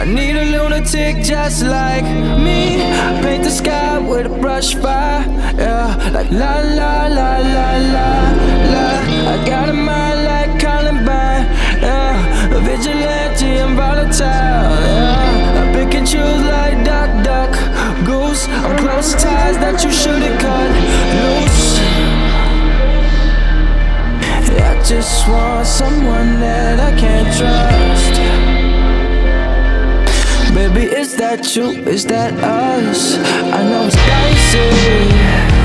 I need a lunatic just like me. Paint the sky with a brush fire, yeah. Like la la la la la la. I got a mind like Columbine, yeah. A vigilante and volatile, yeah. I pick and choose like duck, duck, goose. I'm close ties that you shouldn't cut loose. I just want someone that I can that you? Is that us? I know it's dicey.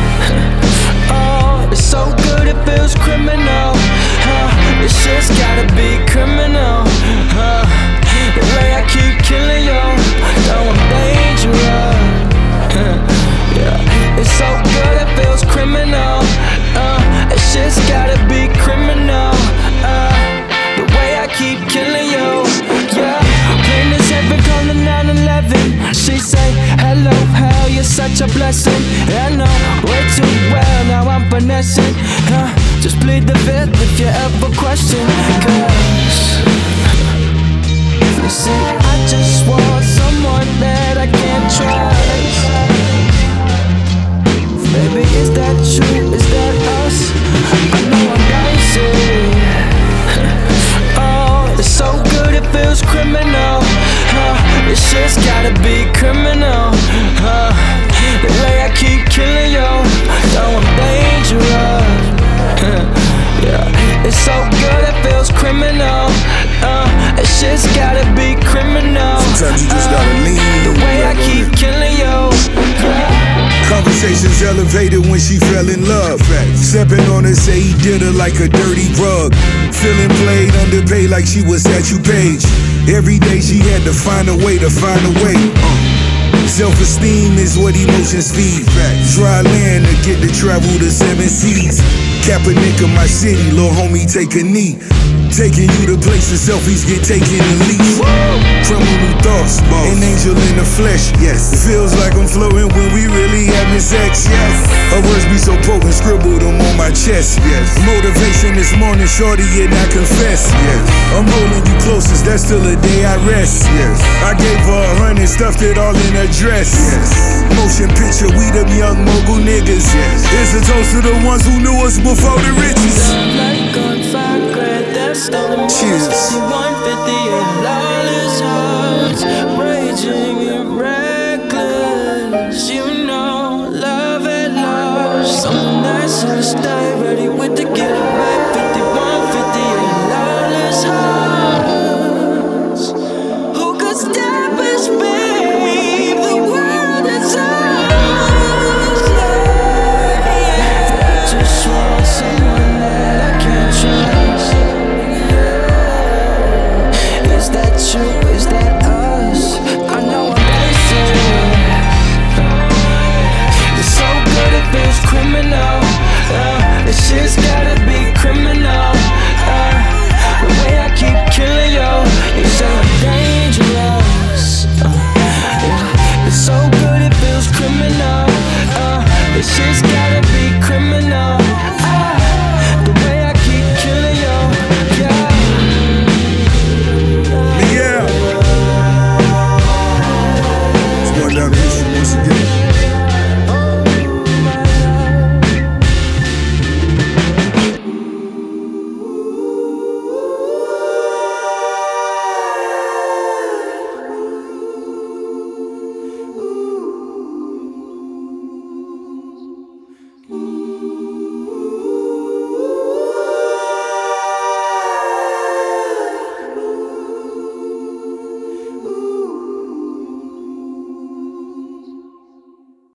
Such a blessing. I know way too well, now I'm finessing. Huh? Just plead the fifth if you ever question. Cause, you see, I just want someone that I can trust. Baby, is that you? Is that us? I know I'm dicey. Oh, it's so good, it feels criminal. Huh? This shit's gotta be she fell in love. Stepping on her, say he did her like a dirty rug. Feeling played, underpaid like she was statue page. Every day she had to find a way to find a way. Uh. Self esteem is what emotions feed. Dry land to get to travel the seven seas. Kaepernick of my city, little homie, take a knee. Taking you to places selfies get taken and least. Criminal thoughts, boss. an angel in the flesh. Yes, feels like I'm floating when we really having sex. Yes, her words be so potent, scribbled them on my chest. Yes, motivation this morning, shorty, and I confess. Yes, I'm holding you closest. That's still the day I rest. Yes, I gave her a hundred, stuffed it all in a dress. Yes, motion picture, we them young mogul niggas. Yes, it's a toast to the ones who knew us before the riches. Like on five grand, that's stolen more. Cheers. 5150 in love. criminal. Uh, it's just got